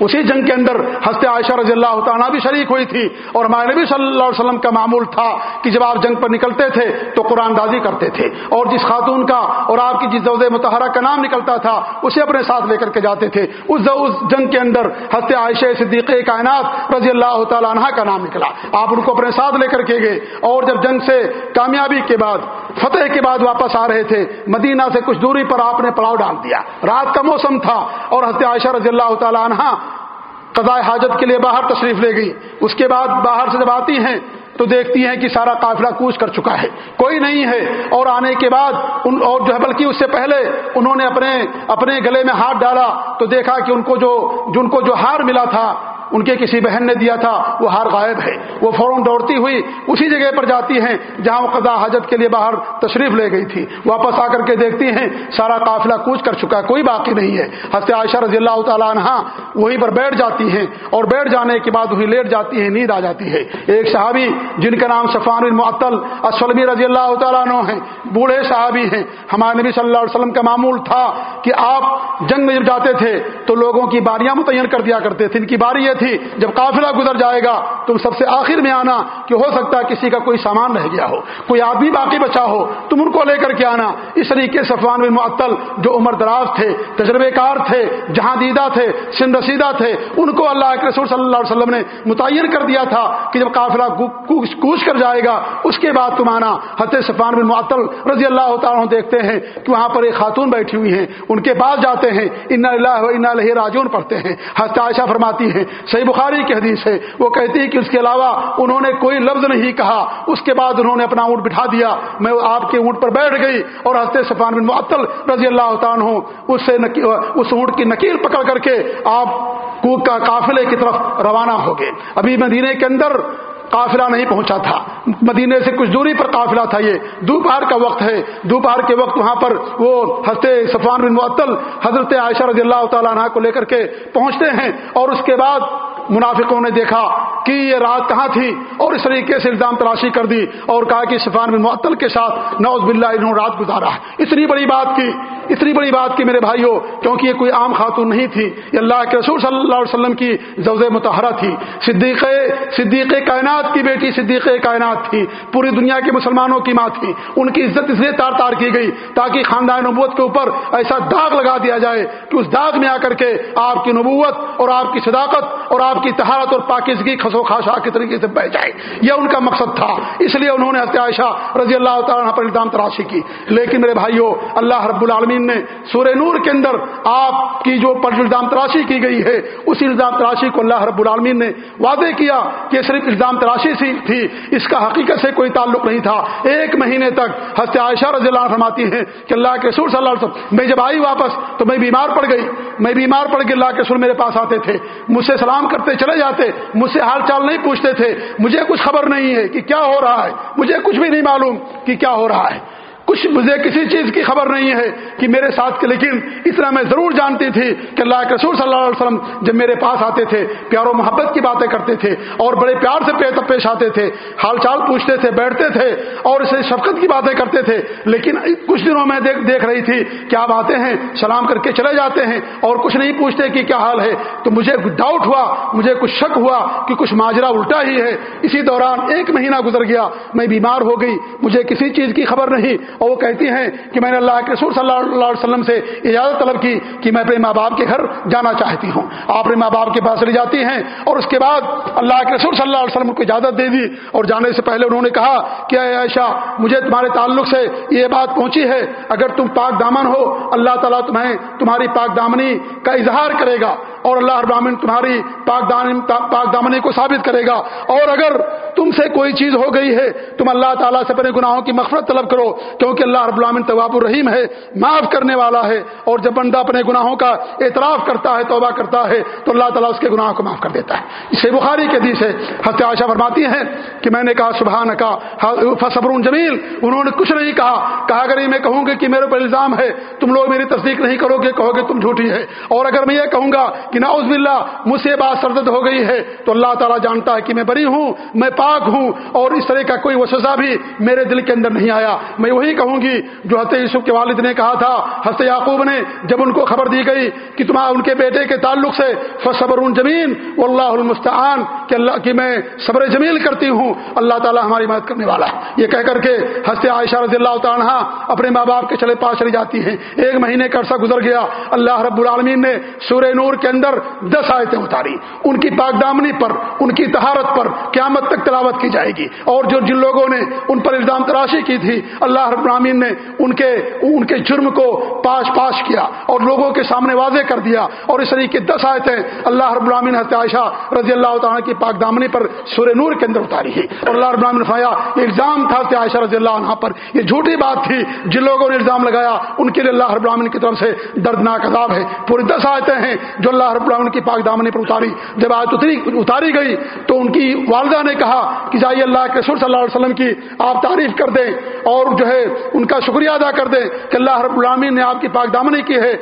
اسی جنگ کے اندر ہنستے عائشہ رضی اللہ تعالیٰ بھی شریک ہوئی تھی اور ہمارے نبی صلی اللہ علیہ وسلم کا معمول تھا کہ جب آپ جنگ پر نکلتے تھے تو قرآن دازی کرتے تھے اور جس خاتون کا اور آپ کی جس دود متحرہ کا نام نکلتا تھا اسے اپنے ساتھ لے کر کے جاتے تھے اس جنگ کے اندر ہنستے عائشہ صدیق کائنات رضی اللہ تعالیٰ عنہ کا نام نکلا آپ ان کو اپنے ساتھ لے کر کے گئے اور جب جنگ سے کامیابی کے بعد فتح کے بعد واپس آ رہے تھے مدینہ سے کچھ دوری پر آپ نے پڑاؤ ڈال دیا رات کا موسم تھا اور حضرت عائشہ رضی اللہ تعالیٰ عنہ قضاء حاجت کے لیے باہر تشریف لے گئی۔ اس کے بعد باہر سے جب آتی ہیں تو دیکھتی ہیں کہ سارا قافلہ کوچ کر چکا ہے۔ کوئی نہیں ہے۔ اور آنے کے بعد ان اور جو ہے بلکہ اس سے پہلے انہوں نے اپنے اپنے گلے میں ہاتھ ڈالا تو دیکھا کہ ان کو جو جن کو جو ہار ملا تھا ان کے کسی بہن نے دیا تھا، وہ ہار غائب ہے۔ وہ فوراً دوڑتی ہوئی اسی جگہ پر جاتی ہیں جہاں وہ قضا حاجت کے لیے باہر تشریف لے گئی تھی۔ واپس آ کر کے دیکھتی ہیں، سارا قافلہ کوچ کر چکا ہے، کوئی باقی نہیں ہے۔ حضرت عائشہ رضی اللہ تعالیٰ عنہ وہیں پر بیٹھ جاتی ہیں اور بیٹھ جانے کے بعد وہیں لیٹ جاتی ہیں، نیند آ جاتی ہے۔ ایک صحابی جن کا نام شفان المعطل اسلمی رضی اللہ تعالیٰ عنہ ہیں، بوڑھے صحابی ہیں۔ ہمارے نبی صلی اللہ علیہ وسلم کا معمول تھا کہ آپ جنگ میں جب جاتے تھے تو لوگوں کی باریاں متعین کر دیا کرتے تھے۔ ان کی باری یہ تھی تھی، جب قافلہ گزر جائے گا تم سب سے آخر میں آنا کہ ہو سکتا ہے کسی کا کوئی سامان رہ گیا ہو، کوئی آدمی باقی بچا ہو، تم ان کو لے کر کے آنا۔ اس طریقے سے افوان بن معطل جو عمر دراز تھے، تجربے کار تھے، جہاں دیدہ تھے سن رسیدہ تھے، ان کو اللہ کے رسول صلی اللہ علیہ وسلم نے متعین کر دیا تھا کہ جب قافلہ کوچ کر جائے گا، اس کے بعد تم آنا۔ حت سفان بن معطل رضی اللہ تعالیٰ دیکھتے ہیں کہ وہاں پر ایک خاتون بیٹھی ہوئی ہیں، ان کے پاس جاتے ہیں ان اللہ ان راجون پڑھتے ہیں۔ حضرت عائشہ فرماتی ہیں صحیح بخاری کی حدیث ہے۔ وہ کہتی ہے کہ اس کے علاوہ انہوں نے کوئی لفظ نہیں کہا۔ اس کے بعد انہوں نے اپنا اونٹ بٹھا دیا۔ میں آپ کے اونٹ پر بیٹھ گئی اور حضرت صفان بن معطل رضی اللہ تعالیٰ اس سے اس اونٹ کی نکیل پکڑ کر کے آپ کا قافلے کی طرف روانہ ہو گئے۔ ابھی مدینے کے اندر قافلہ نہیں پہنچا تھا۔ مدینے سے کچھ دوری پر قافلہ تھا یہ۔ دوپہر کا وقت ہے۔ دوپہر کے وقت وہاں پر وہ حضرت صفان بن معطل، حضرت عائشہ رضی اللہ تعالیٰ عنہ کو لے کر کے پہنچتے ہیں اور اس کے بعد منافقوں نے دیکھا کہ یہ رات کہاں تھی اور اس طریقے سے الزام تلاشی کر دی اور کہا کہ صفان بن معطل کے ساتھ نوز باللہ انہوں نے رات گزارا ہے۔ اتنی بڑی بات کی، اتنی بڑی بات کی میرے بھائیوں کیونکہ یہ کوئی عام خاتون نہیں تھی، یہ اللہ کے رسول صلی اللہ علیہ وسلم کی زوز متحرہ تھی۔ صدیق صدیق کائنات کی بیٹی صدیق کائنات تھی۔ پوری دنیا کے مسلمانوں کی ماں تھی۔ ان کی عزت اس لیے تار تار کی گئی تاکہ خاندان نبوت کے اوپر ایسا داغ لگا دیا جائے کہ اس داغ میں آ کر کے آپ کی نبوت اور آپ کی صداقت اور آپ آپ کی تہارت اور پاکستگی خسو خاشا کے طریقے سے بہ جائے، یہ ان کا مقصد تھا۔ اس لیے انہوں نے حضرت عائشہ رضی اللہ تعالیٰ پر الزام تراشی کی۔ لیکن میرے بھائیوں اللہ رب العالمین نے سورہ نور کے اندر آپ کی جو پر الزام تراشی کی گئی ہے، اسی الزام تراشی کو اللہ رب العالمین نے واضح کیا کہ صرف الزام تراشی سی تھی، اس کا حقیقت سے کوئی تعلق نہیں تھا۔ ایک مہینے تک ہست عائشہ رضی اللہ فرماتی ہیں کہ اللہ کے سور صلی اللہ علیہ وسلم، میں جب آئی واپس تو میں بیمار پڑ گئی۔ میں بیمار پڑ گئی اللہ کے سور میرے پاس آتے تھے۔ مجھ سے سلام کرتے چلے جاتے، مجھ سے حال چال نہیں پوچھتے تھے، مجھے کچھ خبر نہیں ہے کہ کیا ہو رہا ہے، مجھے کچھ بھی نہیں معلوم کہ کیا ہو رہا ہے۔ کچھ مجھے کسی چیز کی خبر نہیں ہے کہ میرے ساتھ کے، لیکن اتنا میں ضرور جانتی تھی کہ اللہ کے رسول صلی اللہ علیہ وسلم جب میرے پاس آتے تھے، پیار و محبت کی باتیں کرتے تھے اور بڑے پیار سے پیش آتے تھے، حال چال پوچھتے تھے، بیٹھتے تھے اور اسے شفقت کی باتیں کرتے تھے۔ لیکن کچھ دنوں میں دیکھ دیکھ رہی تھی کہ آپ آتے ہیں، سلام کر کے چلے جاتے ہیں اور کچھ نہیں پوچھتے کہ کیا حال ہے۔ تو مجھے ڈاؤٹ ہوا، مجھے کچھ شک ہوا کہ کچھ ماجرا الٹا ہی ہے۔ اسی دوران ایک مہینہ گزر گیا، میں بیمار ہو گئی، مجھے کسی چیز کی خبر نہیں اور وہ کہتی ہیں کہ میں نے اللہ کے رسول صلی اللہ علیہ وسلم سے اجازت طلب کی کہ میں اپنے ماں باپ کے گھر جانا چاہتی ہوں۔ آپ اپنے ماں باپ کے پاس لے جاتی ہیں اور اس کے بعد اللہ کے رسول صلی اللہ علیہ وسلم کو اجازت دے دی اور جانے سے پہلے انہوں نے کہا کہ اے عائشہ، مجھے تمہارے تعلق سے یہ بات پہنچی ہے۔ اگر تم پاک دامن ہو، اللہ تعالیٰ تمہیں تمہاری پاک دامنی کا اظہار کرے گا۔ اور اللہ ابراہین تمہاری پاک پاک دامنی کو ثابت کرے گا۔ اور اگر تم سے کوئی چیز ہو گئی ہے، تم اللہ تعالیٰ سے اپنے گناہوں کی مغفرت طلب کرو، کیونکہ اللہ رب العالمین طواب الرحیم ہے، معاف کرنے والا ہے۔ اور جب بندہ اپنے گناہوں کا اعتراف کرتا ہے، توبہ کرتا ہے، تو اللہ تعالیٰ اس کے گناہوں کو معاف کر دیتا ہے۔ اسے بخاری کے دیش ہے۔ حت عائشہ فرماتی ہیں کہ میں نے کہا سبحان کا فصبر جمیل۔ انہوں نے کچھ نہیں کہا۔ کہا، اگر میں کہوں گی کہ میرے پر الزام ہے، تم لوگ میری تصدیق نہیں کرو گے، کہو گے تم جھوٹی ہے۔ اور اگر میں یہ کہوں گا کہ ناؤز باللہ، مجھ سے بات سرد ہو گئی ہے، تو اللہ تعالیٰ جانتا ہے کہ میں بری ہوں، میں پاک ہوں، اور اس طرح کا کوئی وسوسہ بھی میرے دل کے اندر نہیں آیا۔ میں وہی کہوں گی جو حضرت یوسف کے والد نے کہا تھا، حضرت یعقوب نے جب ان کو خبر دی گئی کہ تمہارا ان کے بیٹے کے تعلق سے فصبر جمین و اللہ المستعان، کہ اللہ کی میں صبر جمیل کرتی ہوں، اللہ تعالیٰ ہماری مدد کرنے والا ہے۔ یہ کہہ کر کے ہنستے عائشہ رضی اللہ تعالیٰ اپنے ماں باپ کے چلے پاس چلی جاتی ہیں۔ ایک مہینے کا عرصہ گزر گیا۔ اللہ رب العالمین نے سورہ نور کے اندر دس آیتیں اتاری۔ ان کی پاک دامنی پر، ان کی تہارت پر قیامت تک تلاوت کی جائے گی۔ اور جو جن لوگوں نے ان پر الزام تراشی کی تھی، اللہ رب العالمین نے ان کے ان کے جرم کو پاش پاش کیا اور لوگوں کے سامنے واضح کر دیا۔ اور اس طریقے دس آیتیں اللہ رب العالمین حضرت عائشہ رضی اللہ تعالیٰ کی پاک دامنی پر سورہ نور کے اندر اتاری ہے اور اللہ رب العالمین نے فرمایا، یہ الزام تھا حضرت عائشہ رضی اللہ عنہ پر۔ یہ جھوٹی بات تھی۔ جن لوگوں نے الزام لگایا، ان کے لیے اللہ رب العالمین کی طرف سے دردناک عذاب ہے۔ پوری دس آیتیں ہیں جو اللہ رب العالمین کی پاک دامنی پر اتاری، جب آیت اتری، اتاری گئی، تو ان کی والدہ نے کہا کہ جائیے اللہ کے رسول صلی اللہ علیہ وسلم کی آپ تعریف کر دیں اور جو ہے ان کا شکریہ ادا کر دیں کہ اللہ رب العالمین نے آپ کی پاک دامنی کی ہے۔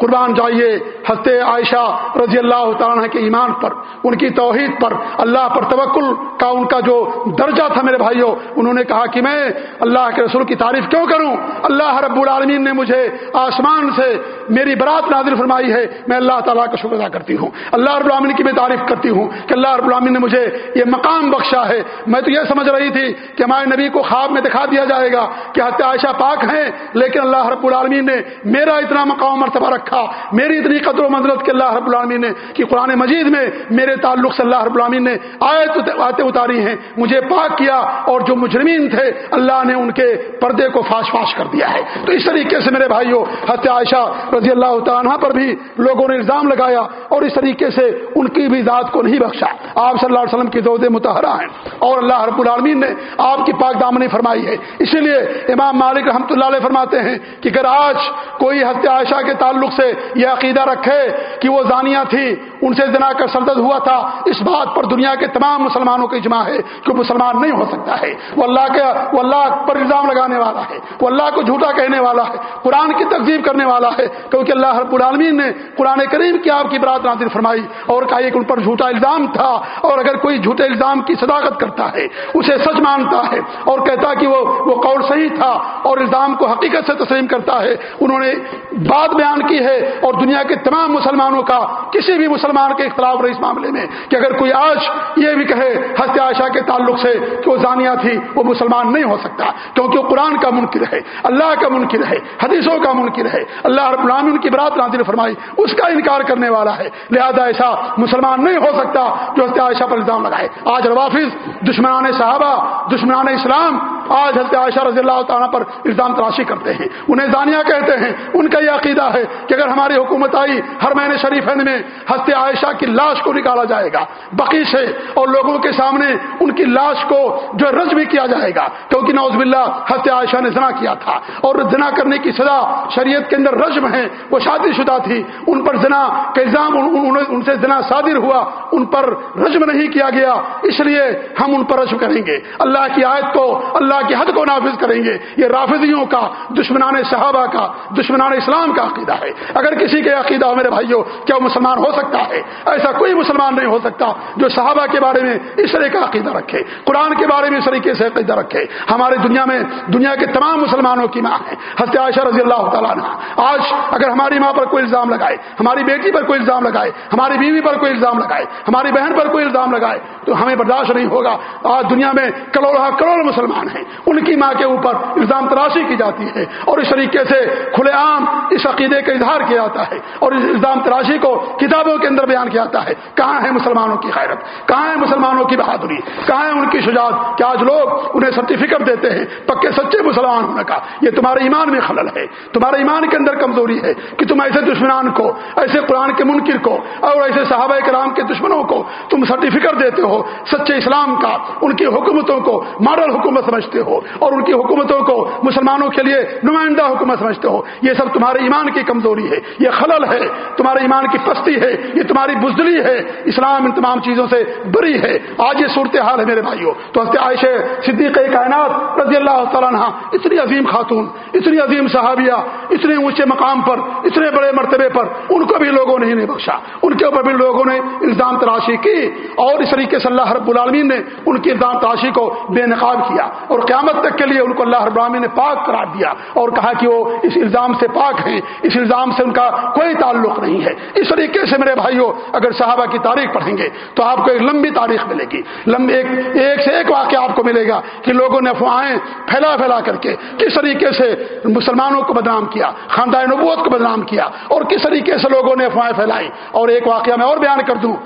قربان جائیے حضرت عائشہ رضی اللہ تعالیٰ کے ایمان پر، ان کی توحید پر، اللہ پر توکل کا ان کا جو درجہ تھا میرے بھائیوں انہوں نے کہا کہ میں اللہ کے رسول کی تعریف کیوں کروں؟ اللہ رب العالمین نے مجھے آسمان سے میری برات نازل فرمائی ہے، میں اللہ تعالیٰ کا شکر ادا کرتی ہوں۔ اللہ رب العالمین کی میں تعریف کرتی ہوں کہ اللہ رب العالمین نے مجھے یہ مقام بخشا ہے۔ میں تو یہ سمجھ رہی تھی کہ ہمارے نبی کو خواب میں دکھا دیا جائے گا کہ حضرت عائشہ پاک ہیں، لیکن اللہ رب العالمین نے میرا اتنا مقام مرتبہ رکھا رکھا میری اتنی قدر و منزلت کے اللہ رب العالمین نے کہ قرآن مجید میں میرے تعلق سے اللہ رب العالمین نے آیت آتے اتاری ہیں، مجھے پاک کیا اور جو مجرمین تھے، اللہ نے ان کے پردے کو فاش فاش کر دیا ہے۔ تو اس طریقے سے میرے بھائیوں حت عائشہ رضی اللہ تعالیٰ پر بھی لوگوں نے الزام لگایا اور اس طریقے سے ان کی بھی ذات کو نہیں بخشا۔ آپ صلی اللہ علیہ وسلم کی دود متحرہ ہیں اور اللہ رب العالمین نے آپ کی پاک دامنی فرمائی ہے۔ اسی لیے امام مالک رحمۃ اللہ علیہ فرماتے ہیں کہ اگر آج کوئی حت عائشہ کے تعلق تعلق سے یہ عقیدہ رکھے کہ وہ زانیہ تھی ان سے زنا کا سردد ہوا تھا۔ اس بات پر دنیا کے تمام مسلمانوں کا اجماع ہے کہ مسلمان نہیں ہو سکتا ہے۔ وہ اللہ کے وہ اللہ پر الزام لگانے والا ہے۔ وہ اللہ کو جھوٹا کہنے والا ہے۔ قرآن کی تقزیب کرنے والا ہے۔ کیونکہ اللہ رب العالمین نے قرآن کریم کی آپ کی برات نازل فرمائی اور کہا کہ ان پر جھوٹا الزام تھا اور اگر کوئی جھوٹے الزام کی صداقت کرتا ہے، اسے سچ مانتا ہے اور کہتا کہ وہ وہ قول صحیح تھا اور الزام کو حقیقت سے تسلیم کرتا ہے۔ انہوں نے بات بیان کی ہے ہے اور دنیا کے تمام مسلمانوں کا کسی بھی مسلمان کے اختلاف رہے اس معاملے میں کہ اگر کوئی آج یہ بھی کہے حضرت عائشہ کے تعلق سے کہ وہ زانیہ تھی، وہ مسلمان نہیں ہو سکتا، کیونکہ وہ قرآن کا منکر ہے، اللہ کا منکر ہے، حدیثوں کا منکر ہے، اللہ رب العالمین کی برات نازل فرمائی، اس کا انکار کرنے والا ہے۔ لہذا ایسا مسلمان نہیں ہو سکتا جو حضرت عائشہ پر الزام لگائے۔ آج روافظ دشمنان صحابہ، دشمنان اسلام آج حضرت عائشہ رضی اللہ تعالیٰ پر الزام تراشی کرتے ہیں۔ انہیں دانیہ کہتے ہیں، ان کا یہ عقیدہ ہے کہ اگر ہماری حکومت آئی، ہر مہینے شریف میں ہنستے عائشہ کی لاش کو نکالا جائے گا بقی سے، اور لوگوں کے سامنے ان کی لاش کو جو رج بھی کیا جائے گا۔ کیونکہ نوز باللہ ہنستے عائشہ نے زنا کیا تھا، اور زنا کرنے کی سزا شریعت کے اندر رجم ہے، وہ شادی شدہ تھی۔ ان پر زنا کا الزام ان سے زنا صادر ہوا، ان پر رجم نہیں کیا گیا، اس لیے ہم ان پر رجم کریں گے۔ اللہ کی آیت کو، اللہ کی حد کو نافذ کریں گے۔ یہ رافضیوں کا، دشمنان صحابہ کا، دشمنان اسلام کا عقیدہ ہے۔ اگر کسی کے عقیدہ ہو، میرے بھائیوں کیا وہ مسلمان ہو سکتا ہے؟ ایسا کوئی مسلمان نہیں ہو سکتا جو صحابہ کے بارے میں اس طرح کا عقیدہ رکھے، قرآن کے بارے میں اس طریقے سے عقیدہ رکھے۔ ہمارے دنیا میں، دنیا کے تمام مسلمانوں کی ماں ہے حضرت عائشہ رضی اللہ تعالیٰ نے آج اگر ہماری ماں پر کوئی الزام لگائے، ہماری بیٹی پر کوئی الزام لگائے، ہماری بیوی پر کوئی الزام لگائے، ہماری بہن پر کوئی الزام لگائے، تو ہمیں برداشت نہیں ہوگا۔ آج دنیا میں کروڑ ہاں کروڑ مسلمان ہیں۔ ان کی ماں کے اوپر الزام تراشی کی جاتی ہے اور اس طریقے سے کھلے عام اس عقیدے کا اظہار کیا جاتا ہے اور اس الزام تراشی کو کتابوں کے اندر بیان کیا جاتا ہے۔ کہاں ہے مسلمانوں کی خیرت کہاں ہے مسلمانوں کی بہادری؟ کہاں ہے ان کی شجاعت کہ آج لوگ انہیں سرٹیفکیٹ دیتے ہیں؟ پکے سچے مسلمان ہونے کا۔ یہ تمہارے ایمان میں خلل ہے۔ تمہارے ایمان کے اندر کمزوری ہے کہ تم ایسے دشمنان کو، ایسے قرآن کے منکر کو اور ایسے صحابہ کرام کے دشمنوں کو تم سرٹیفکیٹ دیتے ہو۔ سچے اسلام کا، ان کی حکومتوں کو ماڈل حکومت سمجھتے ہو اور ان کی حکومتوں کو مسلمانوں کے لیے نمائندہ حکومت سمجھتے ہو۔ یہ سب تمہارے ایمان کی کمزوری کمزوری ہے، یہ خلل ہے، تمہارے ایمان کی پستی ہے، یہ تمہاری بزدلی ہے۔ اسلام ان تمام چیزوں سے بری ہے۔ آج یہ صورتحال ہے میرے بھائیوں، تو حضرت عائشہ صدیق کائنات رضی اللہ تعالیٰ عنہ، اتنی عظیم خاتون، اتنی عظیم صحابیہ، اتنے اونچے مقام پر، اتنے بڑے مرتبے پر، ان کو بھی لوگوں نے نہیں بخشا۔ ان کے اوپر بھی لوگوں نے الزام تراشی کی اور اس طریقے سے اللہ رب العالمین نے ان کی الزام تراشی کو بے نقاب کیا اور قیامت تک کے لیے ان کو اللہ رب العالمین نے پاک قرار دیا اور کہا کہ وہ اس الزام سے پاک ہیں، اس الزام سے ان کا کوئی تعلق نہیں ہے۔ اس طریقے سے میرے بھائیوں اگر صحابہ کی تاریخ پڑھیں گے تو آپ کو ایک لمبی تاریخ ملے گی۔ لمبی ایک ایک سے ایک واقعہ آپ کو ملے گا کہ لوگوں نے افواہیں پھیلا پھیلا کر کے کس طریقے سے مسلمانوں کو بدنام کیا، خاندان نبوت کو بدنام کیا اور کس طریقے سے لوگوں نے افواہیں پھیلائی اور ایک واقعہ میں اور بیان کر دوں۔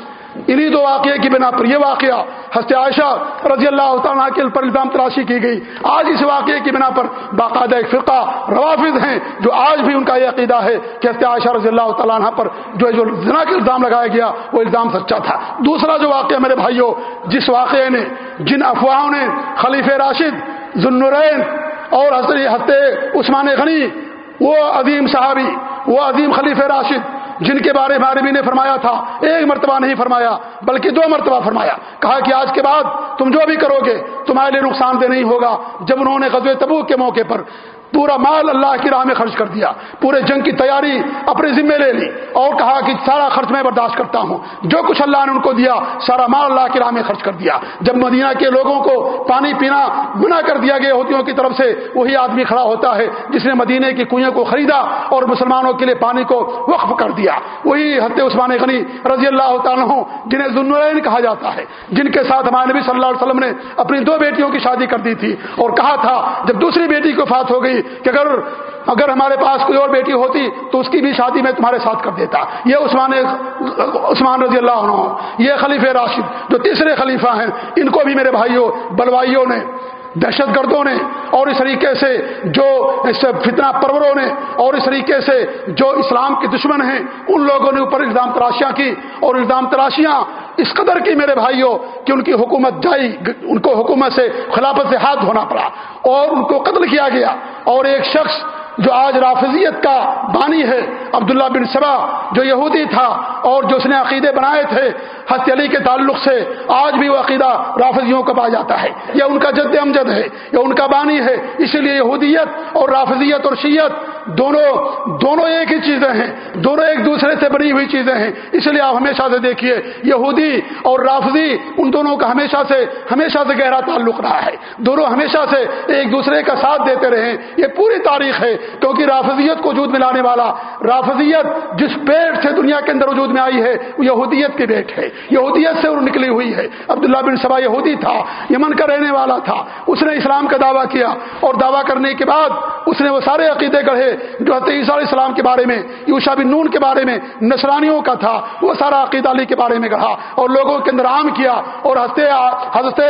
انہی دو واقعے کی بنا پر یہ واقعہ ہست عائشہ رضی اللہ تعالیٰ کے پر الزام تلاشی کی گئی۔ آج اس واقعے کی بنا پر باقاعدہ ایک فرقہ روافظ ہیں جو آج بھی ان کا یہ عقیدہ ہے کہ ہست عائشہ رضی اللہ تعالیٰ پر جو جو زنا کے الزام لگایا گیا، وہ الزام سچا تھا۔ دوسرا جو واقعہ میرے بھائیوں جس واقعے نے جن افواہوں نے خلیف راشد ذنورین اور حضرت عثمان غنی، وہ عظیم صحابی، وہ عظیم خلیف راشد جن کے بارے میں عربی نے فرمایا تھا، ایک مرتبہ نہیں فرمایا، بلکہ دو مرتبہ فرمایا۔ کہا کہ آج کے بعد تم جو بھی کرو گے، تمہارے لیے نقصان دہ نہیں ہوگا۔ جب انہوں نے غزوہ تبو کے موقع پر پورا مال اللہ کی راہ میں خرچ کر دیا، پورے جنگ کی تیاری اپنے ذمے لے لی اور کہا کہ سارا خرچ میں برداشت کرتا ہوں۔ جو کچھ اللہ نے ان کو دیا، سارا مال اللہ کی راہ میں خرچ کر دیا۔ جب مدینہ کے لوگوں کو پانی پینا منع کر دیا گیا، ہوتیوں کی طرف سے وہی آدمی کھڑا ہوتا ہے جس نے مدینے کی کنویں کو خریدا اور مسلمانوں کے لیے پانی کو وقف کر دیا۔ وہی حت عثمان غنی رضی اللہ تعالیٰ جنہیں ذنورین کہا جاتا ہے، جن کے ساتھ ہمارے نبی صلی اللہ علیہ وسلم نے اپنی دو بیٹیوں کی شادی کر دی تھی۔ اور کہا تھا، جب دوسری بیٹی کو فات ہو گئی کہ اگر اگر ہمارے پاس کوئی اور بیٹی ہوتی تو اس کی بھی شادی میں تمہارے ساتھ کر دیتا۔ یہ عثمان عثمان رضی اللہ عنہ۔ یہ خلیف راشد جو تیسرے خلیفہ ہیں، ان کو بھی میرے بھائیوں، بلوائیوں نے دہشت گردوں نے اور اس طریقے سے جو فتنہ پروروں نے اور اس طریقے سے جو اسلام کے دشمن ہیں، ان لوگوں نے اوپر الزام تراشیاں کی اور الزام تراشیاں اس قدر کی میرے بھائیوں کہ ان کی حکومت جائی، ان کو حکومت سے، خلافت سے ہاتھ دھونا پڑا اور ان کو قتل کیا گیا اور ایک شخص جو آج رافضیت کا بانی ہے، عبداللہ بن سبا جو یہودی تھا اور جو اس نے عقیدے بنائے تھے، حضرت علی کے تعلق سے آج بھی وہ عقیدہ رافضیوں کا پایا جاتا ہے۔ یا ان کا جد امجد ہے یا ان کا بانی ہے۔ اسی لیے یہودیت اور رافضیت اور شیت دونوں دونوں ایک ہی چیزیں ہیں، دونوں ایک دوسرے سے بنی ہوئی چیزیں ہیں۔ اس لیے آپ ہمیشہ سے دیکھیے، یہودی اور رافضی ان دونوں کا ہمیشہ سے ہمیشہ سے گہرا تعلق رہا ہے۔ دونوں ہمیشہ سے ایک دوسرے کا ساتھ دیتے رہے۔ یہ پوری تاریخ ہے کیونکہ رافضیت کو وجود میں لانے والا، رافضیت جس پیٹ سے دنیا کے اندر وجود میں آئی ہے، وہ یہودیت کے پیٹ ہے۔ یہودیت سے نکلی ہوئی ہے۔ عبداللہ بن سبا یہودی تھا، یمن کا رہنے والا تھا۔ اس نے اسلام کا دعویٰ کیا اور دعویٰ کرنے کے بعد اس نے وہ سارے عقیدے گڑھے جو حضرت عیسیٰ علیہ السلام کے بارے میں، یوشا بن نون کے بارے میں نسرانیوں کا تھا، وہ سارا عقیدہ علی کے بارے میں گڑھا اور لوگوں کے اندر عام کیا اور حضرت حضرت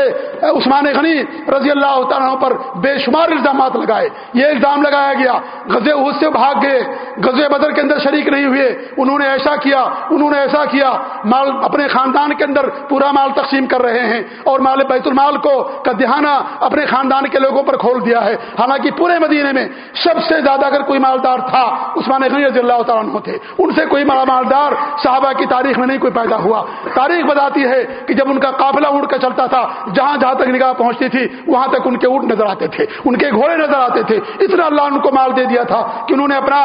عثمان غنی رضی اللہ تعالیٰ پر بے شمار الزامات لگائے۔ یہ الزام لگایا گیا غزے اس سے بھاگ گئے۔ غزے بدر کے اندر شریک نہیں ہوئے۔ انہوں نے ایسا کیا، انہوں نے ایسا کیا۔ مال اپنے خاندان کے اندر پورا مال تقسیم کر رہے ہیں اور مال بیت المال کو کا دہانہ اپنے خاندان کے لوگوں پر کھول دیا ہے۔ حالانکہ پورے مدینے میں سب سے زیادہ اگر کوئی مالدار تھا، عثمان غنی رضی اللہ تعالیٰ عنہ تھے۔ ان سے کوئی مالدار صحابہ کی تاریخ میں نہیں کوئی پیدا ہوا۔ تاریخ بتاتی ہے کہ جب ان کا قافلہ اونٹ کا چلتا تھا، جہاں جہاں تک نگاہ پہنچتی تھی، وہاں تک ان کے اونٹ نظر آتے تھے، ان کے گھوڑے نظر آتے تھے۔ اتنا اللہ ان کو مال دے دیا تھا کہ انہوں نے اپنا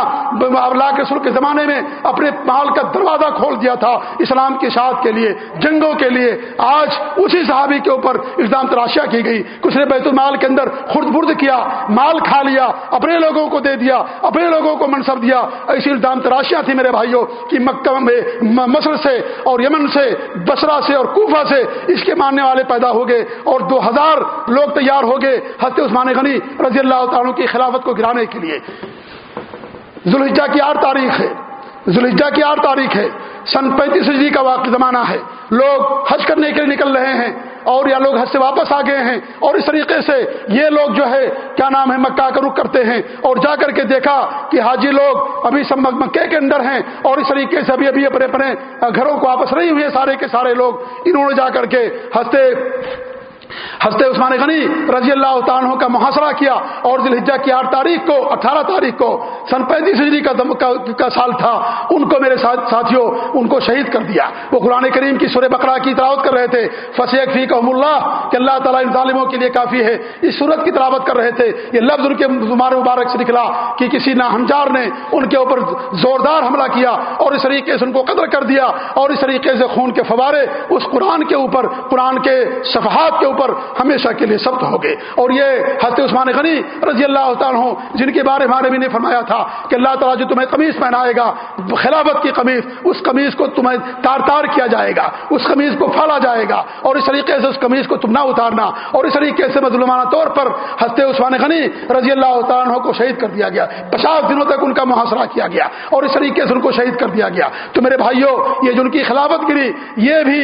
اللہ کے سر کے زمانے میں اپنے مال کا دروازہ کھول دیا تھا اسلام کی شاعت کے لیے، جنگوں کے لیے۔ آج اسی صحابی کے اوپر الزام تراشیا کی گئی۔ کچھ نے بیت المال کے اندر خرد برد کیا، مال کھا لیا، اپنے لوگوں کو دے دیا، اپنے لوگوں کو منصب دیا۔ ایسی الزام تراشیاں تھی میرے بھائیوں کہ مکہ میں، مصر سے اور یمن سے بسرا سے اور کوفہ سے اس کے ماننے والے پیدا ہو گئے اور دو ہزار لوگ تیار ہو گئے۔ حضرت عثمان غنی رضی اللہ تعالیٰ کی خلافت کو گرانے کے لیے۔ ذوالحجہ کی آٹھ تاریخ ہے۔ ذوالحجہ کی آٹھ تاریخ ہے۔ سن پینتیس ہجری کا واقع زمانہ ہے۔ لوگ حج کرنے کے لیے نکل رہے ہیں اور یا لوگ حج سے واپس آ گئے ہیں۔ اور اس طریقے سے یہ لوگ جو ہے، کیا نام ہے، مکہ کا رخ کرتے ہیں۔ اور جا کر کے دیکھا کہ حاجی لوگ ابھی سب مکے کے اندر ہیں۔ اور اس طریقے سے ابھی ابھی اپنے اپنے گھروں کو واپس نہیں ہوئے سارے کے سارے لوگ۔ انہوں نے جا کر کے ہنستے حضرت عثمان غنی رضی اللہ تعالیٰ کا محاصرہ کیا اور ذلحجہ کی آٹھ تاریخ کو اٹھارہ تاریخ کو سن پینتیس ہجری کا, کا سال تھا ان کو میرے ساتھیوں ان کو شہید کر دیا۔ وہ قرآن کریم کی سورہ بقرہ کی تلاوت کر رہے تھے۔ فصیح فی کہ اللہ کہ اللہ تعالیٰ ان ظالموں کے لیے کافی ہے۔ اس صورت کی تلاوت کر رہے تھے۔ یہ لفظ ان کے زمار مبارک سے نکلا کہ کسی ناہنجار نے ان کے اوپر زوردار حملہ کیا اور اس طریقے سے ان کو قدر کر دیا اور اس طریقے سے خون کے فوارے اس قرآن کے اوپر قرآن کے صفحات کے اوپر پر ہمیشہ کے لیے سبت ہو گئے اور یہ حضرت عثمان غنی رضی اللہ تعالیٰ جن کے بارے ہمارے بھی نے فرمایا تھا کہ اللہ تعالیٰ جو تمہیں قمیض پہنائے گا، خلافت کی قمیض اس قمیض کو تمہیں تار تار کیا جائے گا، اس قمیض کو پھالا جائے گا، اور اس طریقے سے اس قمیض کو تم نہ اتارنا، اور اس طریقے سے مظلومانہ طور پر حضرت عثمان غنی رضی اللہ تعالیٰ کو شہید کر دیا گیا۔ پچاس دنوں تک ان کا محاصرہ کیا گیا، اور اس طریقے سے ان کو شہید کر دیا گیا۔ تو میرے بھائیوں یہ جو ان کی خلافت گری، یہ بھی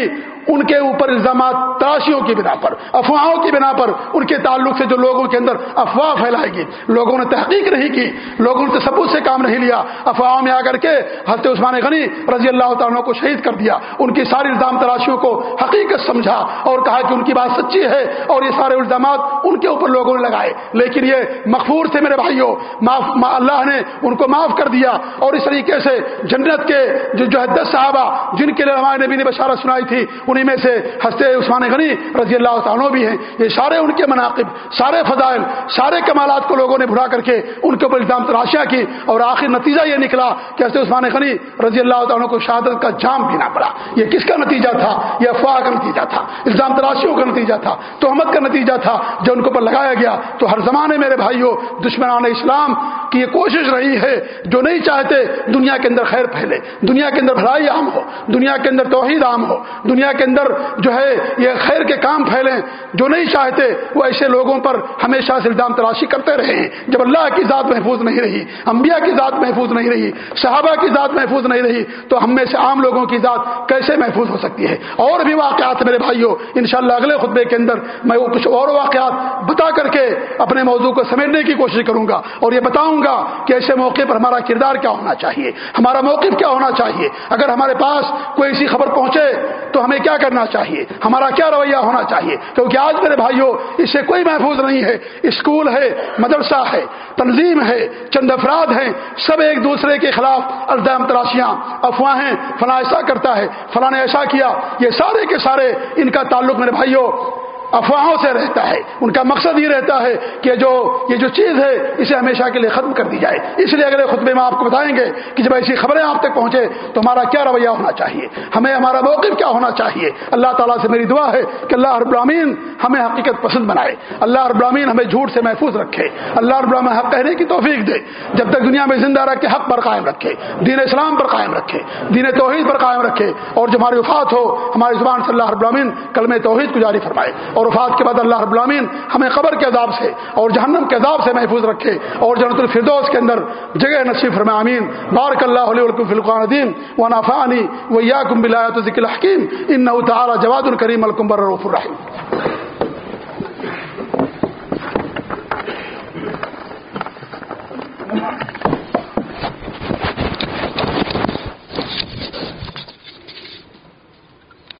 ان کے اوپر الزامات تراشیوں کی بنا پر، افواہوں کی بنا پر ان کے تعلق سے جو لوگوں کے اندر افواہ پھیلائے گی لوگوں نے تحقیق نہیں کی، لوگوں نے ثبوت سے کام نہیں لیا۔ افواہوں میں آ کر کے حضرت عثمان غنی رضی اللہ تعالیٰ کو شہید کر دیا، ان کی ساری الزام تراشیوں کو حقیقت سمجھا اور کہا کہ ان کی بات سچی ہے اور یہ سارے الزامات ان کے اوپر لوگوں نے لگائے۔ لیکن یہ مقبور تھے میرے بھائیوں، معاف اللہ نے ان کو معاف کر دیا اور اس طریقے سے جنت کے جو جو ہے دس صحابہ جن کے لیے ہمارے نبی نے بشارت سنائی تھی انہیں میں سے ہنستے عثمان غنی رضی اللہ تعالیٰ بھی ہیں۔ یہ سارے ان کے مناقب، سارے فضائل، سارے کمالات کو لوگوں نے بھرا کر کے ان کے اوپر الزام تراشیا کی اور آخر نتیجہ یہ نکلا کہ ہنستے عثمان غنی رضی اللہ تعالیٰ کو شہادت کا جام پینا پڑا۔ یہ کس کا نتیجہ تھا؟ یہ افواہ کا نتیجہ تھا، الزام تراشیوں کا نتیجہ تھا، تہمت کا نتیجہ تھا جو ان کے اوپر لگایا گیا۔ تو ہر زمانے میرے بھائیوں، دشمنان اسلام کی یہ کوشش رہی ہے جو نہیں چاہتے دنیا کے اندر خیر پھیلے، دنیا کے اندر بھلائی عام ہو، دنیا کے اندر توحید عام ہو، دنیا کے اندر جو ہے یہ خیر کے کام پھیلیں جو نہیں چاہتے، وہ ایسے لوگوں پر ہمیشہ سے الزام تراشی کرتے رہے ہیں جب اللہ کی ذات محفوظ نہیں رہی، انبیاء کی ذات محفوظ نہیں رہی، صحابہ کی ذات محفوظ نہیں رہی، تو ہم میں سے عام لوگوں کی ذات کیسے محفوظ ہو سکتی ہے؟ اور بھی واقعات میرے بھائیوں، انشاءاللہ اگلے خطبے کے اندر میں وہ کچھ اور واقعات بتا کر کے اپنے موضوع کو سمیٹنے کی کوشش کروں گا اور یہ بتاؤں ہوگا کہ ایسے موقع پر ہمارا کردار کیا ہونا چاہیے، ہمارا موقف کیا ہونا چاہیے۔ اگر ہمارے پاس کوئی ایسی خبر پہنچے ہمیں کیا کرنا چاہیے؟ ہمارا کیا رویہ ہونا چاہیے؟ کیونکہ آج میرے بھائیوں اس سے کوئی محفوظ نہیں ہے۔ اسکول ہے، مدرسہ ہے، تنظیم ہے، چند افراد ہیں، سب ایک دوسرے کے خلاف الزام تراشیاں، افواہیں فلاں ایسا کرتا ہے، فلاں نے ایسا کیا۔ یہ سارے کے سارے ان کا تعلق میرے بھائیوں افواہوں سے رہتا ہے۔ ان کا مقصد یہ رہتا ہے کہ جو یہ جو چیز ہے، اسے ہمیشہ کے لیے ختم کر دی جائے۔ اس لیے اگلے خطبے میں آپ کو بتائیں گے کہ جب ایسی خبریں آپ تک پہنچے تو ہمارا کیا رویہ ہونا چاہیے؟ ہمیں ہمارا موقف کیا ہونا چاہیے؟ اللہ تعالیٰ سے میری دعا ہے کہ اللہ رب العالمین ہمیں حقیقت پسند بنائے۔ اللہ رب العالمین ہمیں جھوٹ سے محفوظ رکھے۔ اللہ رب العالمین حق کہنے کی توفیق دے۔ جب تک دنیا میں زندہ رکھے حق پر قائم رکھے، دین اسلام پر قائم رکھے، دین توحید پر قائم رکھے اور جب ہماری وفات ہو، ہماری زبان سے اللہ رب العالمین کلم توحید کو جاری فرمائے۔ اور وفات کے بعد اللہ رب العالمین ہمیں قبر کے عذاب سے اور جہنم کے عذاب سے محفوظ رکھے اور جنت الفردوس کے اندر جگہ نصیب فرما امین بارک اللہ علیہ فلقان الدین و نافانی و یا کم ذکل الحکیم۔ ان تعالی جواد الکریم الکمبر رف الرحیم۔